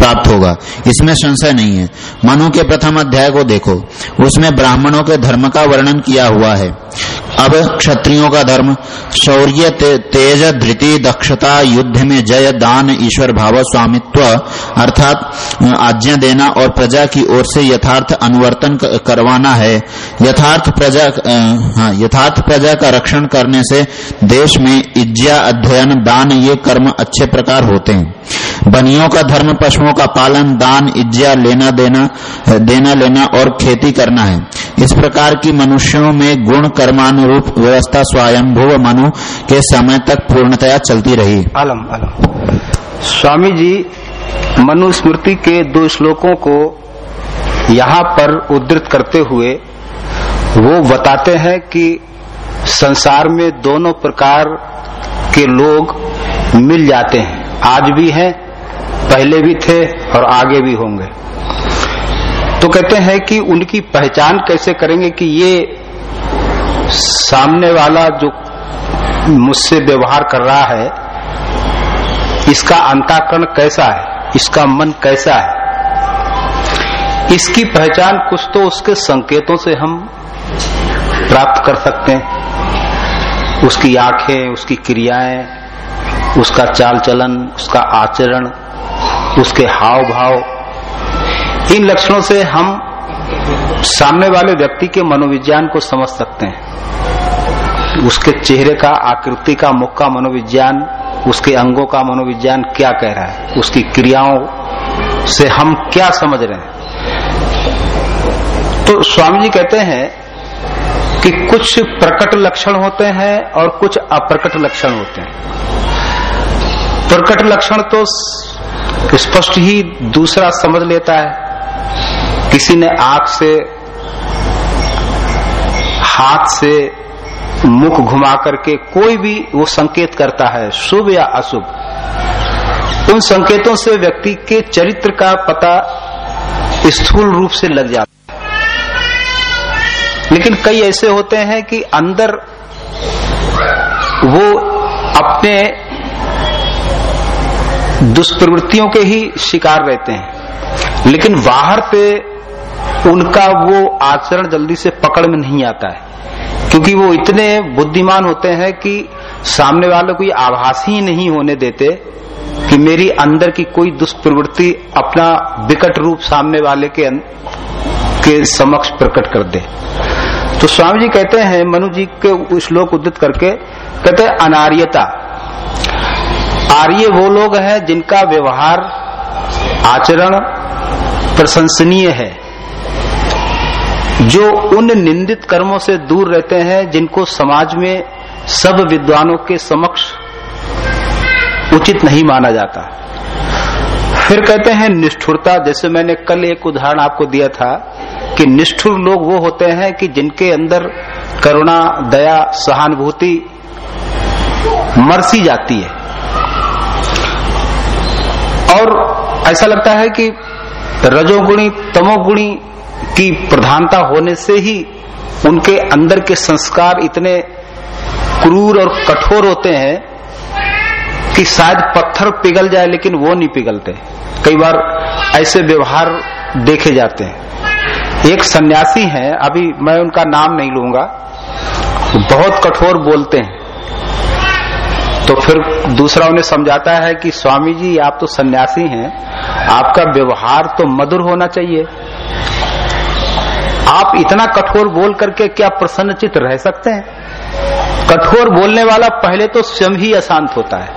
प्राप्त होगा। इसमें संशय नहीं है। मनु के प्रथम अध्याय को देखो। उसमें ब्राह्मणों के धर्म का वर्णन किया हुआ है। अब क्षत्रियों का धर्म शौर्य ते, तेज धृति दक्षता युद्ध में जय दान ईश्वर भाव स्वामित्व अर्थात आज्ञा देना और प्रजा की ओर से यथार्थ अनुवर्तन करवाना है। यथार्थ प्रजा हाँ यथार्थ प्रजा का रक्षण करने से देश में इज्जा अध्ययन दान ये कर्म अच्छे प्रकार होते हैं। बनियों का धर्म पशुओं का पालन दान इज्जा लेना देना देना लेना और खेती करना है। इस प्रकार की मनुष्यों में गुण कर्मानुरूप व्यवस्था स्वयंभुव मनु के समय तक पूर्णतया चलती रही। अलम अलम स्वामी जी मनुस्मृति के दो श्लोकों को यहाँ पर उद्धृत करते हुए वो बताते हैं कि संसार में दोनों प्रकार के लोग मिल जाते हैं। आज भी हैं, पहले भी थे और आगे भी होंगे। तो कहते हैं कि उनकी पहचान कैसे करेंगे कि ये सामने वाला जो मुझसे व्यवहार कर रहा है, इसका अंताकरण कैसा है? इसका मन कैसा है? इसकी पहचान कुछ तो उसके संकेतों से हम प्राप्त कर सकते हैं। उसकी आँखें, उसकी क्रियाएँ, उसका चाल चलन उसका आचरण, उसके हाव भाव इन लक्षणों से हम सामने वाले व्यक्ति के मनोविज्ञान को समझ सकते हैं। उसके चेहरे का, आकृति का, मुख का मनोविज्ञान, उसके अंगों का मनोविज्ञान क्या कह रहा है? उसकी क्रियाओं से हम क्या समझ रहे हैं? तो स्वामी जी कहते हैं कि कुछ प्रकट लक्षण होते हैं और कुछ अप्रकट लक्षण होते हैं। प्रकट लक्षण तो स्पष्ट ही दूसरा समझ लेता है। किसी ने आँख से, हाथ से मुख घुमा करके कोई भी वो संकेत करता है, शुभ या अशुभ। उन संकेतों से व्यक्ति के चरित्र का पता स्थूल रूप से लग जाता है। लेकिन कई ऐसे होते हैं कि अंदर वो अपने दुष्प्रवृत्तियों के ही शिकार रहते हैं। लेकिन बाहर पे उनका वो आचरण जल्दी से पकड़ में नहीं आता है। क्योंकि वो इतने बुद्धिमान होते हैं कि सामने वाले को ये आभास ही नहीं होने देते कि मेरी अंदर की कोई दुष्प्रवृत्ति अपना विकट रूप सामने वाले के के समक्ष प्रकट कर दे। तो स्वामी जी कहते हैं, मनु जी के श्लोक उद्धित करके कहते हैं, अनार्यता। आर्य वो लोग हैं जिनका व्यवहार, आचरण प्रशंसनीय है। जो उन निंदित कर्मों से दूर रहते हैं, जिनको समाज में सब विद्वानों के समक्ष उचित नहीं माना जाता। फिर कहते हैं निष्ठुरता, जैसे मैंने कल एक उदाहरण आपको दिया था कि निष्ठुर लोग वो होते हैं कि जिनके अंदर करुणा, दया, सहानुभूति मरसी जाती है। और ऐसा लगता है कि रजोगुणी, तमोगुणी की प्रधानता होने से ही उनके अंदर के संस्कार इतने क्रूर और कठोर होते हैं कि शायद पत्थर पिघल जाए, लेकिन वो नहीं पिघलते। कई बार ऐसे व्यवहार देखे जाते हैं। एक सन्यासी हैं, अभी मैं उनका नाम नहीं लूँगा, बहुत कठोर बोलते हैं। तो फिर दूसरा उन्हें समझाता है कि, स्वामी जी, आप तो सन्यासी हैं, आपका व्यवहार तो मधुर होना चाहिए। आप इतना कठोर बोल करके क्या प्रसन्नचित रह सकते हैं? कठोर बोलने वाला पहले तो स्वयं ही अशांत होता है।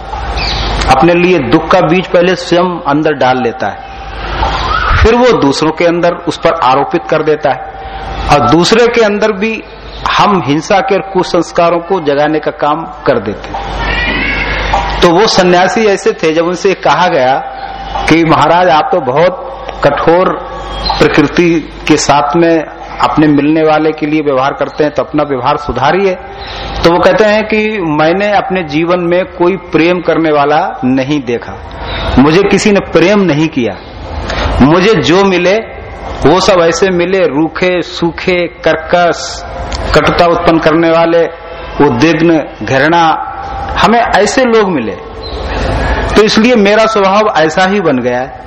अपने लिए दुख का बीज पहले स्वयं अंदर डाल लेता है। फिर वो दूसरों के अंदर उस पर आरोपित कर देता है। और दूसरे के अंदर भी हम हिंसा के और कुसंस्कारों को जगाने का काम कर देते हैं। तो वो सन्यासी ऐसे थे, जब उनसे कहा गया कि महाराज, आप तो बहुत कठोर प्रकृति के साथ में अपने मिलने वाले के लिए व्यवहार करते हैं तो अपना व्यवहार सुधारिए। तो वो कहते हैं कि मैंने अपने जीवन में कोई प्रेम करने वाला नहीं देखा। मुझे किसी ने प्रेम नहीं किया। मुझे जो मिले, वो सब ऐसे मिले, रूखे, सूखे, कर्कश, कटुता उत्पन्न करने वाले, उद्विग्न, घृणा, हमें ऐसे लोग मिले। तो इसलिए मेरा स्वभाव ऐसा ही बन गया है।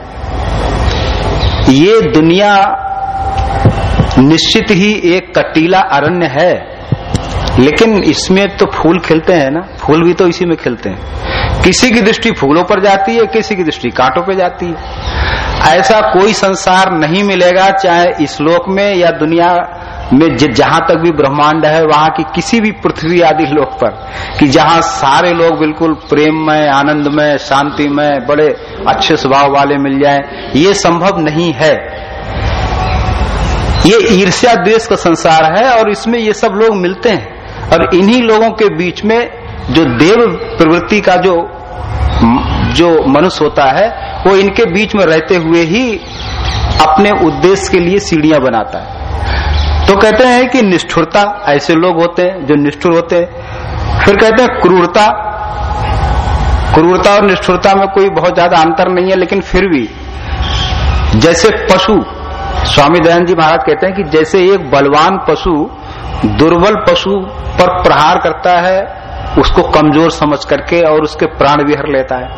ये दुनिया निश्चित ही एक कटीला अरण्य है। लेकिन इसमें तो फूल खिलते हैं ना। फूल भी तो इसी में खिलते हैं। किसी की दृष्टि फूलों पर जाती है, किसी की दृष्टि कांटों पर जाती है। ऐसा कोई संसार नहीं मिलेगा, चाहे इस लोक में या दुनिया में जहाँ तक भी ब्रह्मांड है, वहाँ की किसी भी पृथ्वी आदि लोक पर। कि जहाँ सारे लोग बिल्कुल प्रेम में आनंद में शांति में बड़े अच्छे स्वभाव वाले मिल जाएँ, ये संभव नहीं है। ये ईर्ष्या द्वेष का संसार है और इसमें ये सब लोग मिलते हैं। और इन्हीं लोगों के बीच में जो देव प्रवृत्ति का जो जो मनुष्य होता है, वो इनके बीच में रहते हुए ही अपने उद्देश्य के लिए सीढ़ियाँ बनाता है। तो कहते हैं कि निष्ठुरता, ऐसे लोग होते हैं जो निष्ठुर होते हैं। फिर कहते हैं क्रूरता। क्रूरता और निष्ठुरता में कोई बहुत ज़्यादा अंतर नहीं है, लेकिन फिर भी जैसे पशु स्वामी दयानंद जी महाराज कहते हैं कि जैसे एक बलवान पशु, दुर्बल पशु पर प्रहार करता है, उसको कमज़ोर समझ करके और उसके प्राण विहर लेता है।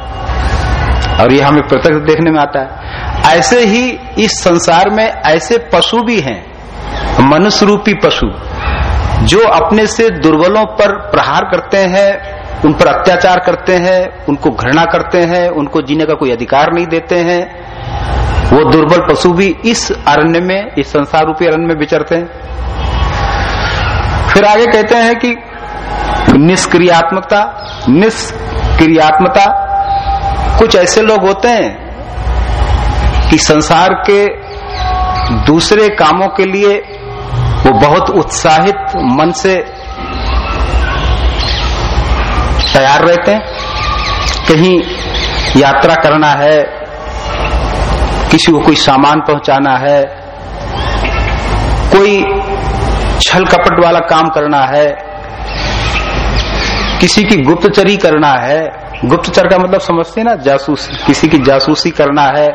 और ये हमें प्रत्यक्ष देखने में आता है। ऐसे ही इस संसार में ऐसे पशु भी हैं, मनुष्य रूपी पशु, जो अपने से दुर्बलों पर प्रहार करते हैं, उन पर अत्याचार करते हैं, उनको घृणा करते हैं, उनको जीने का कोई अधिकार नहीं देते हैं। वो दुर्बल पशु भी इस अरण्य में, इस संसार रूपी अरण्य में विचरते हैं। फिर आगे कहते हैं कि निष्क्रियात्मकता, निष्क्रियात्मता, कुछ ऐसे लोग होते हैं कि संसार के दूसरे कामों के लिए वो बहुत उत्साहित मन से तैयार रहते हैं। कहीं यात्रा करना है किसी को कोई सामान पहुंचाना है, कोई छल कपट वाला काम करना है, किसी की गुप्तचरी करना है, गुप्तचर का मतलब समझते ना, जासूस, किसी की जासूसी करना है।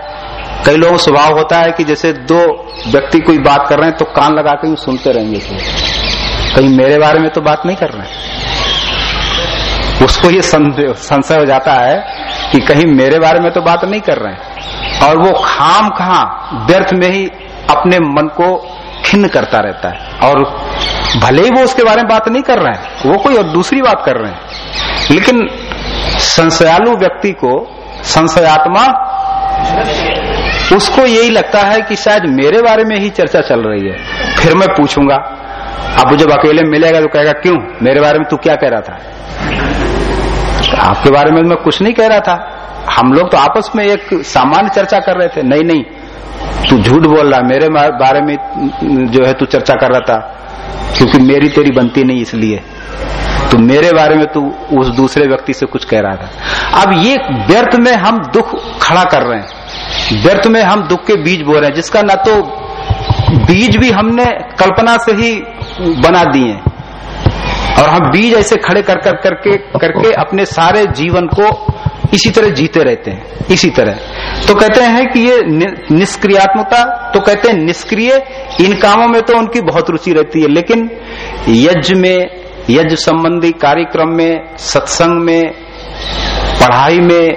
कई लोगों स्वभाव होता है कि जैसे दो व्यक्ति कोई बात कर रहे हैं तो कान लगा के सुनते रहेंगे कहीं मेरे बारे में तो बात नहीं कर रहे हैं। उसको ये संशय हो जाता है कि कहीं मेरे बारे में तो बात नहीं कर रहे हैं। और वो खाम खा व्यर्थ में ही अपने मन को खिन्न करता रहता है। और भले ही वो उसके बारे में बात नहीं कर रहे हैं, वो कोई और दूसरी बात कर रहे हैं। लेकिन संशयालु व्यक्ति को, संशयात्मा, उसको यही लगता है कि शायद मेरे बारे में ही चर्चा चल रही है। फिर मैं पूछूँगा, अब जब अकेले मिलेगा तो कहेगा, क्यों? मेरे बारे में तू क्या कह रहा था? आपके बारे में मैं कुछ नहीं कह रहा था। हम लोग तो आपस में एक सामान्य चर्चा कर रहे थे। नहीं नहीं। तू झूठ बोल रहा मेरे बारे में जो है तू चर्चा कर रहा था। क्योंकि मेरी तेरी बनती नहीं इसलिए। तो मेरे बारे में तू उस दूसरे व्यक्ति से कुछ कह रहा था। अब ये व्यर्थ में हम दुख खड़ा कर रहे हैं। व्यर्थ में हम दुख के बीज बो रहे हैं। जिसका ना तो बीज भी हमने कल्पना से ही बना दिए। और हम बीज ऐसे खड़े कर कर करके करके अपने सारे जीवन को इसी तरह जीते रहते हैं, इसी तरह। तो कहते हैं कि ये निष्क्रियात्मकता तो कहते हैं निष्क्रिय, इन कामों में तो उनकी बहुत रुचि रहती है, लेकिन यज्ञ में, यज्ञ संबंधी कार्यक्रम में, सत्संग में, पढ़ाई में,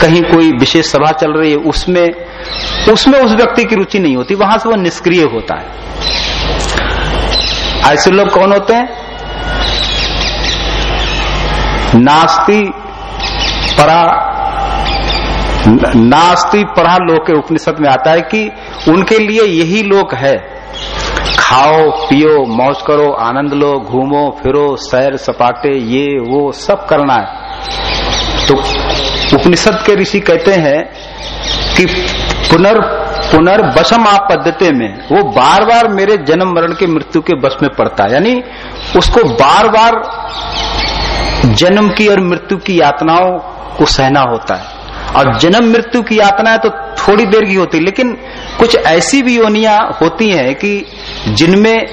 कहीं कोई विशेष सभा चल रही है, उसमें उसमें उस व्यक्ति की रुचि नहीं होती, वहाँ से वो निष्क्रिय होता है। ऐसे लोग कौन होते हैं? नास्ती परा नास्ती पढ़ा लोक उपनिषद में आता है कि उनके लिए यही लोक है। खाओ, पियो, मौज करो, आनंद लो, घूमो, फिरो, सैर, सपाटे, ये, वो, सब करना है। तो उपनिषद के ऋषि कहते हैं कि पुनर् पुनर्वशम आप पद्धति में वो बार बार मेरे जन्म मरण के मृत्यु के बस में पड़ता है। यानी उसको बार बार जन्म की और मृत्यु की यातनाओं को सहना होता है। और जन्म मृत्यु की यातना तो थोड़ी देर की होती है, लेकिन कुछ ऐसी भी योनिया होती हैं कि जिनमें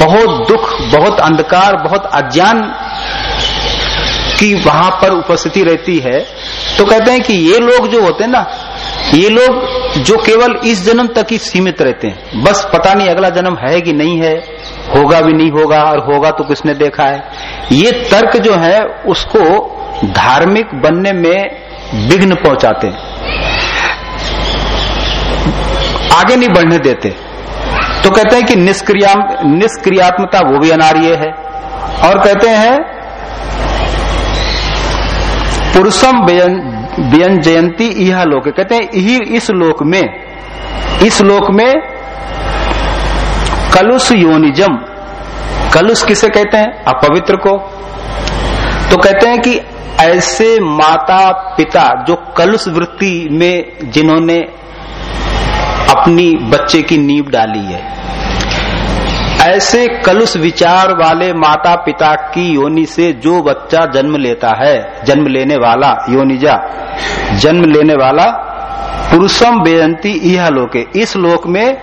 बहुत दुख, बहुत अंधकार, बहुत अज्ञान की वहाँ पर उपस्थिति रहती है। तो कहते हैं कि ये लोग जो होते हैं ना, ये लोग जो केवल इस जन्म तक ही सीमित रहते हैं। बस पता नहीं अगला जन्म है कि नहीं है, होगा भी नहीं होगा, और होगा तो किसने देखा है। ये तर्क जो है, उसको धार्मिक बनने में विघ्न पहुंचाते आगे नहीं बढ़ने देते। तो कहते हैं कि निष्क्रिया निष्क्रियात्मता वो भी अनार्य है। और कहते हैं, पुरुषम व्यन जयंती यह लोक। कहते हैं यही इस लोक में, इस लोक में कलुष योनिजम। कलुष किसे कहते हैं? अपवित्र को। तो कहते हैं कि ऐसे माता पिता जो कलुष वृत्ति में जिन्होंने अपनी बच्चे की नींव डाली है, ऐसे कलुष विचार वाले माता पिता की योनि से जो बच्चा जन्म लेता है, जन्म लेने वाला योनिजा, जन्म लेने वाला पुरुषम बेयंती यह लोके। इस लोक में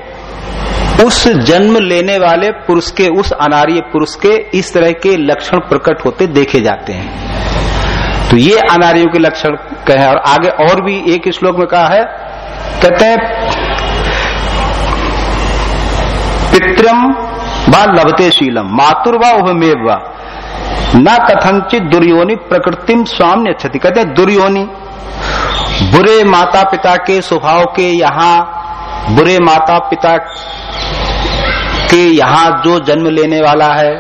उस जन्म लेने वाले पुरुष के, उस अनार्य पुरुष के इस तरह के लक्षण प्रकट होते देखे जाते हैं। तो ये अनार्यों के लक्षण कहे और आगे और भी एक श्लोक में कहा है, कहते हैं पित्रम व लभते शीलम, मातुर व उभमेव व, न कथनचित दुर्योनि प्रकृतिम स्वाम्य क्षति कहते हैं, दुर्योनि, बुरे माता पिता के स्वभाव के यहाँ, बुरे माता पिता के यहाँ जो जन्म लेने वाला है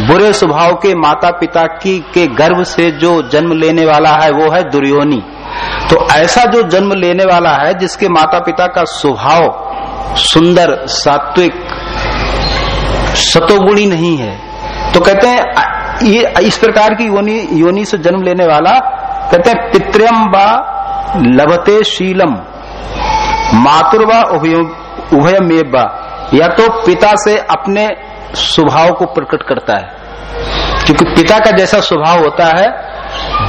बुरे स्वभाव के माता पिता की, के गर्भ से जो जन्म लेने वाला है, वो है दुर्योनी तो ऐसा जो जन्म लेने वाला है, जिसके माता पिता का स्वभाव सुंदर, सात्विक, सतोगुणी नहीं है तो कहते हैं ये, इस प्रकार की योनि योनि से जन्म लेने वाला, कहते हैं पितृम व लभते शीलम मातुर व उभयमेव या तो पिता से अपने स्वभाव को प्रकट करता है। क्योंकि पिता का जैसा स्वभाव होता है,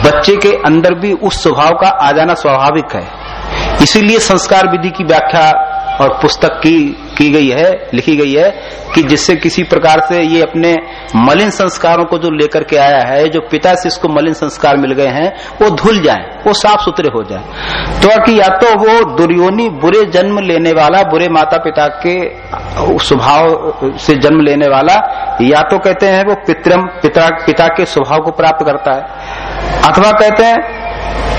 बच्चे के अंदर भी उस स्वभाव का आ जाना स्वाभाविक है। इसीलिए संस्कार विधि की व्याख्या और पुस्तक की की गई है, लिखी गई है कि जिससे किसी प्रकार से ये अपने मलिन संस्कारों को जो लेकर के आया है, जो पिता से इसको मलिन संस्कार मिल गए हैं, वो धुल जाए, वो साफ़ सुथरे हो जाए। तो कि या तो वो दुर्योनी बुरे जन्म लेने वाला, बुरे माता पिता के स्वभाव से जन्म लेने वाला, या तो कहते हैं वो पितरम, पिता पिता के स्वभाव को प्राप्त करता है। अथवा कहते हैं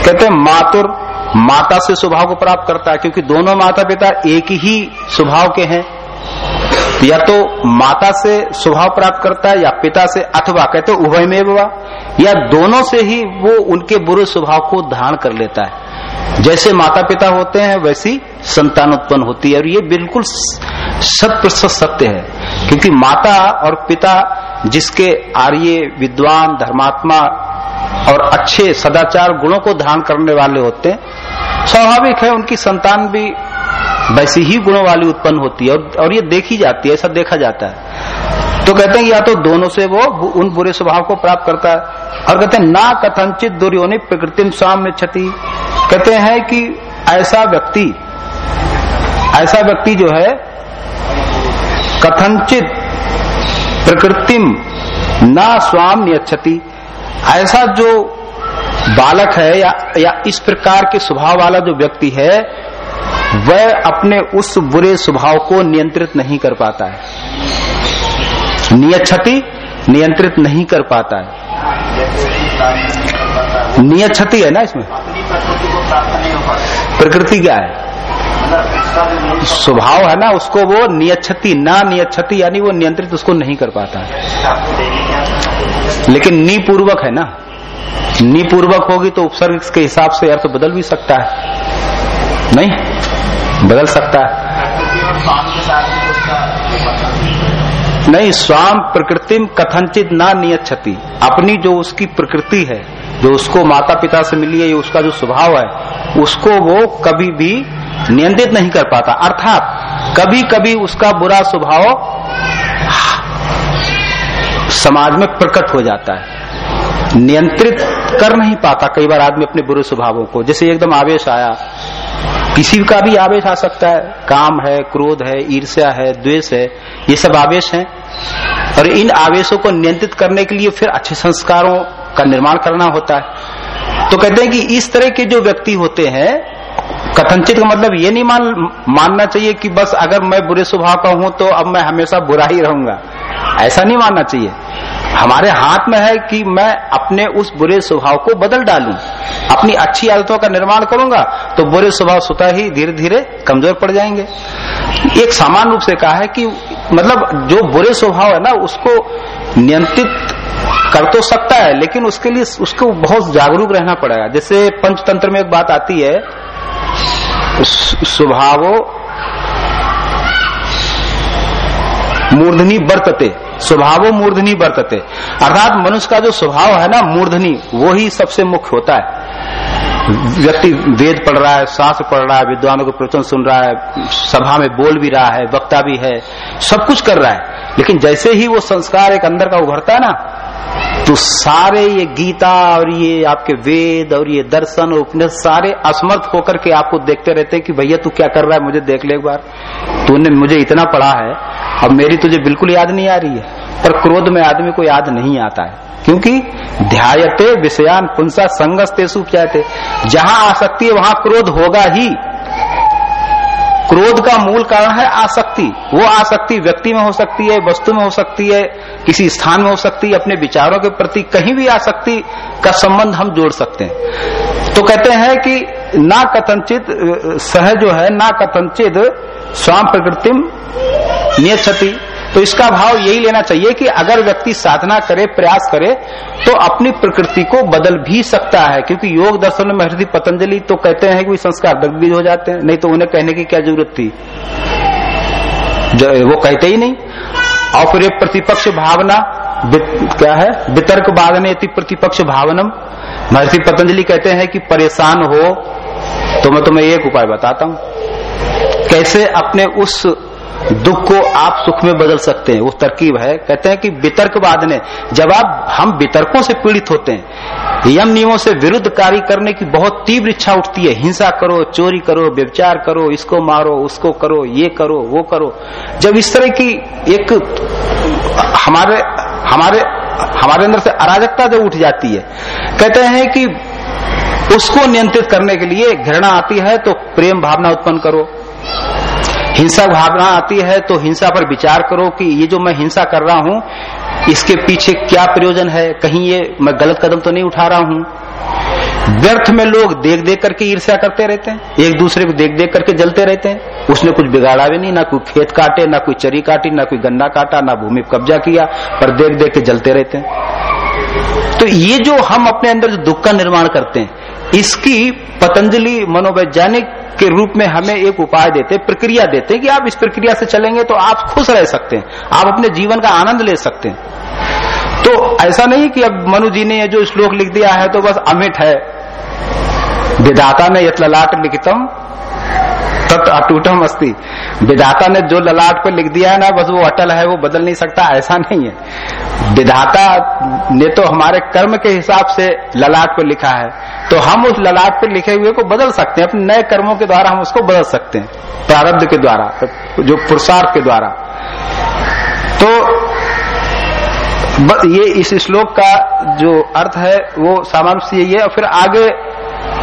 कहते हैं मातुर, माता से स्वभाव को प्राप्त करता है, क्योंकि दोनों माता पिता एक ही स्वभाव के हैं। या तो माता से स्वभाव प्राप्त करता है, या पिता से, अथवा कहते उभय में या दोनों से ही वो उनके बुरे स्वभाव को धारण कर लेता है। जैसे माता पिता होते हैं, वैसी संतान उत्पन्न होती है, और ये बिल्कुल शत प्रतिशत सत्य है। क्योंकि माता और पिता जिसके आर्य विद्वान धर्मात्मा और अच्छे सदाचार गुणों को धारण करने वाले होते हैं स्वाभाविक है उनकी संतान भी वैसी ही गुणों वाली उत्पन्न होती है और, और ये देखी जाती है ऐसा देखा जाता है। तो कहते हैं या तो दोनों से वो उन बुरे स्वभाव को प्राप्त करता है और कहते हैं ना कथनचित दुर्योनि प्रकृति स्वाम में क्षति। कहते हैं कि ऐसा व्यक्ति ऐसा व्यक्ति जो है कथनचित प्रकृतिम ना स्वाम नियक्षति ऐसा जो बालक है या या इस प्रकार के स्वभाव वाला जो व्यक्ति है, वह अपने उस बुरे स्वभाव को नियंत्रित नहीं कर पाता है। नियक्षति नियंत्रित नहीं कर पाता है। नियक्षति है ना इसमें? प्रकृति क्या है? स्वभाव है ना, उसको वो नियक्षति ना नियक्षति यानी वो नियंत्रित उसको नहीं कर पाता है। लेकिन निपूर्वक है ना। निपूर्वक होगी तो उपसर्ग के हिसाब से अर्थ बदल भी सकता है। नहीं? बदल सकता है। नहीं, स्वाम प्रकृतिम कथनचित ना नियक्षति अपनी जो उसकी प्रकृति है, जो उसको माता पिता से मिली है उसका जो स्वभाव है, उसको वो कभी भी नियंत्रित नहीं कर पाता। अर्थात कभी कभी उसका बुरा स्वभाव समाज में प्रकट हो जाता है। नियंत्रित कर नहीं पाता कई बार आदमी अपने बुरे स्वभावों को। जैसे एकदम आवेश आया, किसी का भी आवेश आ सकता है। काम है, क्रोध है, ईर्ष्या है, द्वेष है, ये सब आवेश हैं। और इन आवेशों को नियंत्रित करने के लिए फिर अच्छे संस्कारों का निर्माण करना होता है। तो कहते हैं कि इस तरह के जो व्यक्ति होते हैं कथनचित का मतलब ये नहीं मान, मानना चाहिए कि बस अगर मैं बुरे स्वभाव का हूँ तो अब मैं हमेशा बुरा ही रहूँगा। ऐसा नहीं मानना चाहिए। हमारे हाथ में है कि मैं अपने उस बुरे स्वभाव को बदल डालूं। अपनी अच्छी आदतों का निर्माण करूँगा तो बुरे स्वभाव स्वतः ही धीरे धीरे कमज़ोर पड़ जाएँगे। एक समान रूप से कहा है कि मतलब जो बुरे स्वभाव है ना, उसको नियंत्रित कर तो सकता है, लेकिन उसके लिए, उसको बहुत जागरूक रहना पड़ेगा। जैसे पंचतंत्र में एक बात आती है स्वभावो मूर्धनी बरतते स्वभावो मूर्धनी बरतते अर्थात मनुष्य का जो स्वभाव है ना, मूर्धनी, वो ही सबसे मुख्य होता है। व्यक्ति वेद पढ़ रहा है, शास्त्र पढ़ रहा है, विद्वानों के प्रवचन सुन रहा है, सभा में बोल भी रहा है, वक्ता भी है, सब कुछ कर रहा है। लेकिन जैसे ही वो संस्कार एक अंदर का उभरता है ना तो सारे ये गीता और ये आपके वेद और ये दर्शन और उपनिषद सारे असमर्थ होकर के आपको देखते रहते हैं कि भैया तू क्या कर रहा है, मुझे देख ले एक बार। तूने मुझे इतना पढ़ा है, अब मेरी तुझे बिल्कुल याद नहीं आ रही है। पर क्रोध में आदमी को याद नहीं आता है। क्योंकि ध्यायते विषयान पुंसा संगस तेसु थे जहाँ आसक्ति है, वहाँ क्रोध होगा ही। क्रोध का मूल कारण है आसक्ति। वो आसक्ति व्यक्ति में हो सकती है, वस्तु में हो सकती है, किसी स्थान में हो सकती है, अपने विचारों के प्रति कहीं भी आसक्ति का संबंध हम जोड़ सकते हैं। तो कहते हैं कि ना कथनचित सह जो है, ना कथनचित स्वाम प्रकृतिम नियति तो इसका भाव यही लेना चाहिए कि अगर व्यक्ति साधना करे, प्रयास करे तो अपनी प्रकृति को बदल भी सकता है। क्योंकि योग दर्शन में महर्षि पतंजलि तो कहते हैं कि संस्कार दग्ध हो जाते हैं, नहीं तो उन्हें कहने की क्या ज़रूरत थी? वो कहते ही नहीं। और फिर प्रतिपक्ष भावना क्या है? वितर्क बाधने प्रतिपक्ष भावनम। महर्षि पतंजलि कहते हैं कि परेशान हो तो मैं तुम्हें एक उपाय बताता हूँ। कैसे अपने उस दुख को आप सुख में बदल सकते हैं। वो तरकीब है। कहते हैं कि वितर्कवाद ने जब आप, हम वितर्कों से पीड़ित होते हैं, यम नियमों से विरुद्ध कार्य करने की बहुत तीव्र इच्छा उठती है। हिंसा करो, चोरी करो व्यवचार करो, इसको मारो, उसको करो, ये करो, वो करो। जब इस तरह की एक हमारे हमारे हमारे अंदर से अराजकता जब उठ जाती है, कहते हैं कि उसको नियंत्रित करने के लिए घृणा आती है तो प्रेम भावना उत्पन्न करो। हिंसा भावना आती है तो हिंसा पर विचार करो कि ये जो मैं हिंसा कर रहा हूँ, इसके पीछे क्या प्रयोजन है? कहीं ये मैं गलत कदम तो नहीं उठा रहा हूँ? व्यर्थ में लोग देख देख करके ईर्ष्या करते रहते हैं, एक दूसरे को देख देख करके जलते रहते हैं। उसने कुछ बिगाड़ा भी नहीं, ना कोई खेत काटे, ना कोई चरी काटी, ना कोई गन्ना काटा, ना भूमि कब्जा किया, पर देख देख के जलते रहते हैं। तो ये जो हम अपने अंदर जो दुख का निर्माण करते हैं इसकी पतंजलि मनोवैज्ञानिक के रूप में हमें एक उपाय देते, प्रक्रिया देते कि आप इस प्रक्रिया से चलेंगे तो आप खुश रह सकते हैं, आप अपने जीवन का आनंद ले सकते हैं। तो ऐसा नहीं कि अब मनु जी ने जो श्लोक लिख दिया है तो बस अमिट है। विदाता में यथ ललाट लिखितम। तत् अटूटम अस्ति। विधाता ने जो ललाट पे लिख दिया है ना, बस वो अटल है, वो बदल नहीं सकता, ऐसा नहीं है। विधाता ने तो हमारे कर्म के हिसाब से ललाट पे लिखा है। तो हम उस ललाट पे लिखे हुए को बदल सकते हैं, अपने नए कर्मों के द्वारा हम उसको बदल सकते हैं, प्रारब्ध के द्वारा, जो पुरुषार्थ के द्वारा। तो ये इस श्लोक का जो अर्थ है, वो सामान्य से यही है, और फिर आगे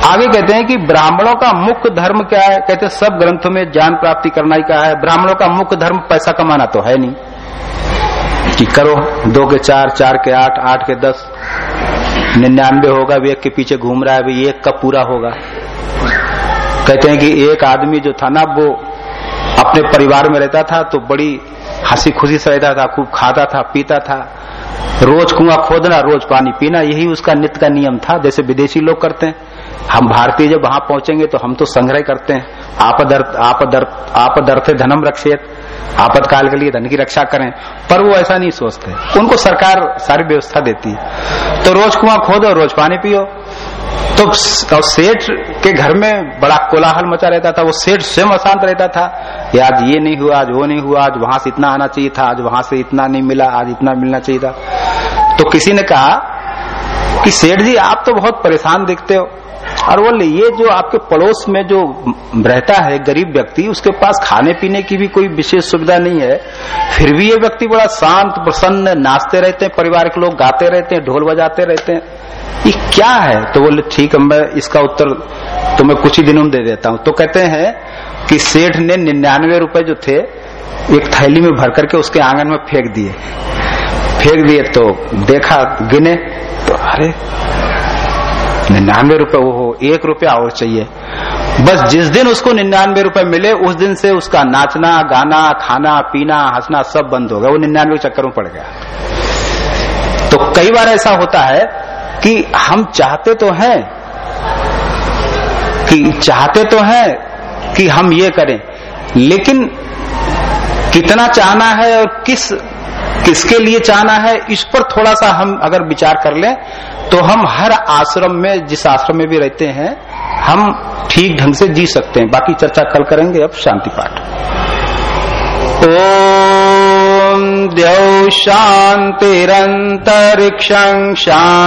आगे कहते हैं कि ब्राह्मणों का मुख्य धर्म क्या है? कहते हैं, सब ग्रंथों में ज्ञान प्राप्ति करना ही कहा है? ब्राह्मणों का मुख्य धर्म पैसा कमाना तो है नहीं। कि करो, दो के चार चार के आठ आठ के दस, निन्यानवे होगा एक के पीछे घूम रहा है अभी एक का पूरा होगा। कहते हैं कि एक आदमी जो था ना, वो अपने परिवार में रहता था तो बड़ी हँसी खुशी से रहता था, खूब खाता था, पीता था। रोज कुआँ खोदना, रोज पानी पीना, यही उसका नित्य का नियम था, जैसे विदेशी लोग करते हैं। हम भारतीय जब वहाँ पहुँचेंगे तो हम तो संग्रह करते हैं। आपद अर्थे धनम रक्षित आपातकाल के लिए धन की रक्षा करें। पर वो ऐसा नहीं सोचते। उनको सरकार सारी व्यवस्था देती है। तो रोज कुआँ खोदो, रोज पानी पियो। तो सेठ के घर में बड़ा कोलाहल मचा रहता था। वो सेठ स्वयं अशांत रहता था। कि आज ये नहीं हुआ, आज वो नहीं हुआ, आज वहाँ से इतना आना चाहिए था, आज वहाँ से इतना नहीं मिला, आज इतना मिलना चाहिए था। तो किसी ने कहा कि सेठ जी, आप तो बहुत परेशान दिखते हो। और बोले ये जो आपके पड़ोस में जो रहता है गरीब व्यक्ति, उसके पास खाने पीने की भी कोई विशेष सुविधा नहीं है। फिर भी ये व्यक्ति बड़ा शांत, प्रसन्न, नाचते रहते हैं, परिवार के लोग गाते रहते हैं, ढोल बजाते रहते हैं। ये क्या है? तो बोले, ठीक है, मैं इसका उत्तर तुम्हें कुछ ही दिनों में दे देता हूँ। तो कहते हैं कि सेठ ने निन्यानवे रुपए जो थे, एक थैली में भर करके उसके आँगन में फेंक दिए। फेंक दिए तो देखा गिने तो अरे निन्यानवे रुपए, वो हो एक रुपया और चाहिए। बस जिस दिन उसको निन्यानवे रुपए मिले, उस दिन से उसका नाचना, गाना, खाना, पीना, हंसना सब बंद हो गया। वो निन्यानवे चक्कर में पड़ गया। तो कई बार ऐसा होता है कि हम चाहते तो हैं, कि चाहते तो हैं कि हम ये करें, लेकिन कितना चाहना है और किस किसके लिए चाहना है, इस पर थोड़ा सा हम अगर विचार कर लें तो हम हर आश्रम में, जिस आश्रम में भी रहते हैं, हम ठीक ढंग से जी सकते हैं। बाकी चर्चा कल करेंगे अब शांति पाठ। ओम द्यौ शांतिरंतरिक्षं शांति